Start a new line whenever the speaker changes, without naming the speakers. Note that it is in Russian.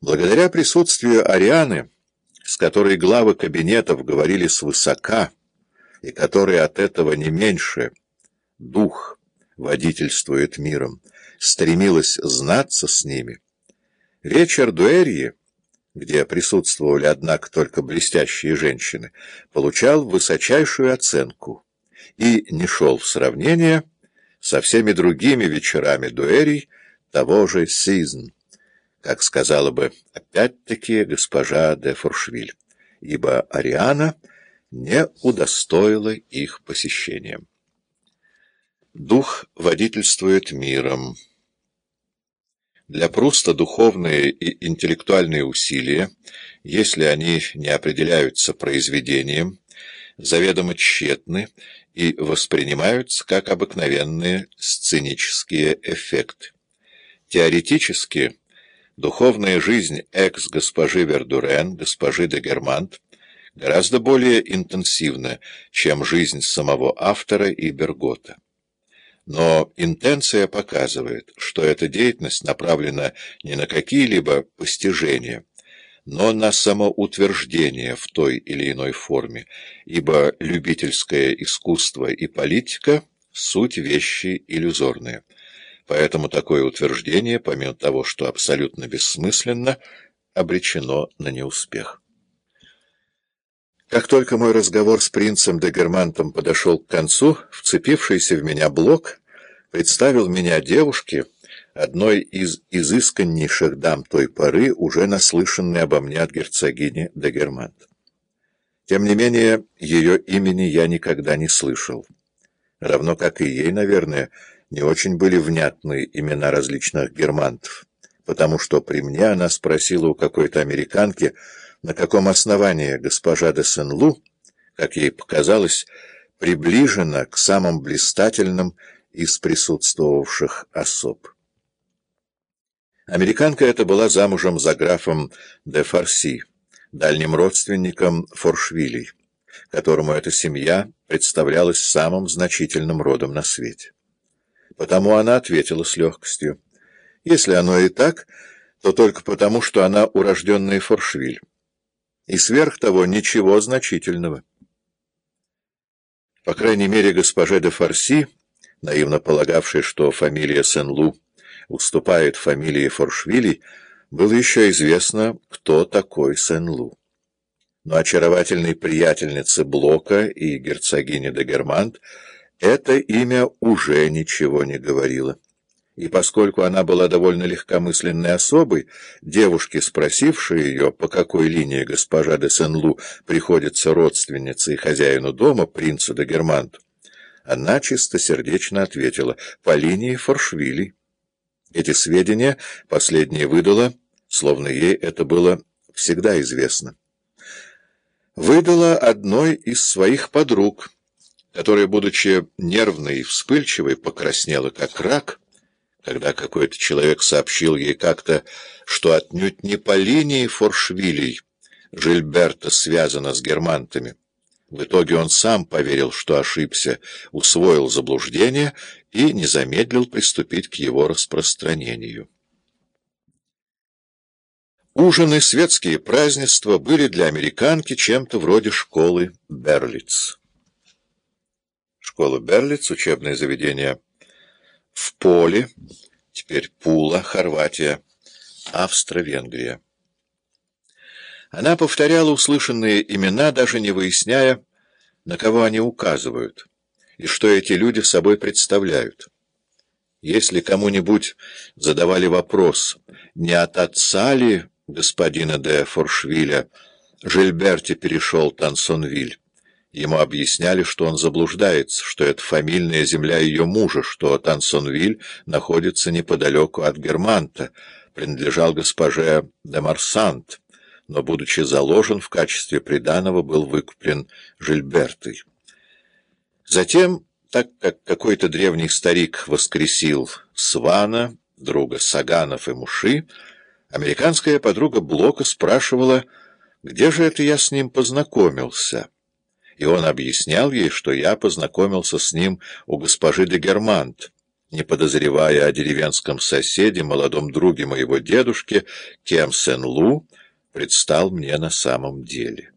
Благодаря присутствию Арианы, с которой главы кабинетов говорили свысока, и которой от этого не меньше дух водительствует миром, стремилась знаться с ними, вечер дуэрьи, где присутствовали, однако, только блестящие женщины, получал высочайшую оценку и не шел в сравнение со всеми другими вечерами дуэрий того же «Сизн» как сказала бы опять-таки госпожа де Форшвиль, ибо Ариана не удостоила их посещением. Дух водительствует миром. Для Пруста духовные и интеллектуальные усилия, если они не определяются произведением, заведомо тщетны и воспринимаются как обыкновенные сценические эффекты. Теоретически Духовная жизнь экс-госпожи Вердурен, госпожи де Германт, гораздо более интенсивна, чем жизнь самого автора и Бергота. Но интенция показывает, что эта деятельность направлена не на какие-либо постижения, но на самоутверждение в той или иной форме, ибо любительское искусство и политика — суть вещи иллюзорные. Поэтому такое утверждение, помимо того, что абсолютно бессмысленно, обречено на неуспех. Как только мой разговор с принцем де Германтом подошел к концу, вцепившийся в меня блок представил меня девушке, одной из изысканнейших дам той поры, уже наслышанной обо мне от герцогини де Германт. Тем не менее, ее имени я никогда не слышал. Равно как и ей, наверное, не очень были внятны имена различных германтов, потому что при мне она спросила у какой-то американки, на каком основании госпожа де Сен-Лу, как ей показалось, приближена к самым блистательным из присутствовавших особ. Американка эта была замужем за графом де Фарси, дальним родственником Форшвилей, которому эта семья представлялась самым значительным родом на свете. Потому она ответила с легкостью. Если оно и так, то только потому, что она урожденная Форшвиль. И сверх того ничего значительного. По крайней мере, госпоже де Фарси, наивно полагавшей, что фамилия Сен-Лу уступает фамилии Форшвилей, было еще известно, кто такой Сен-Лу. Но очаровательной приятельнице Блока и герцогини де Германт это имя уже ничего не говорило. И поскольку она была довольно легкомысленной особой, девушки, спросившие ее, по какой линии госпожа де Сен-Лу приходится родственницей хозяину дома, принцу де Германту, она чистосердечно ответила «по линии Форшвили». Эти сведения последняя выдала, словно ей это было всегда известно. Выдала одной из своих подруг — которая, будучи нервной и вспыльчивой, покраснела как рак, когда какой-то человек сообщил ей как-то, что отнюдь не по линии Форшвилей Жильберта связана с германтами. В итоге он сам поверил, что ошибся, усвоил заблуждение и не замедлил приступить к его распространению. Ужины, светские празднества были для американки чем-то вроде школы Берлиц. Школа Берлиц, учебное заведение в Поле, теперь Пула, Хорватия, Австро-Венгрия. Она повторяла услышанные имена, даже не выясняя, на кого они указывают, и что эти люди собой представляют. Если кому-нибудь задавали вопрос, не от отца ли господина де Форшвиля Жильберти перешел Тансонвиль, Ему объясняли, что он заблуждается, что это фамильная земля ее мужа, что Тансонвиль находится неподалеку от Германта, принадлежал госпоже де Марсант, но, будучи заложен в качестве приданого, был выкуплен Жильбертой. Затем, так как какой-то древний старик воскресил Свана, друга Саганов и Муши, американская подруга Блока спрашивала, где же это я с ним познакомился и он объяснял ей, что я познакомился с ним у госпожи де Германт, не подозревая о деревенском соседе, молодом друге моего дедушки, Кем Сен Лу, предстал мне на самом деле.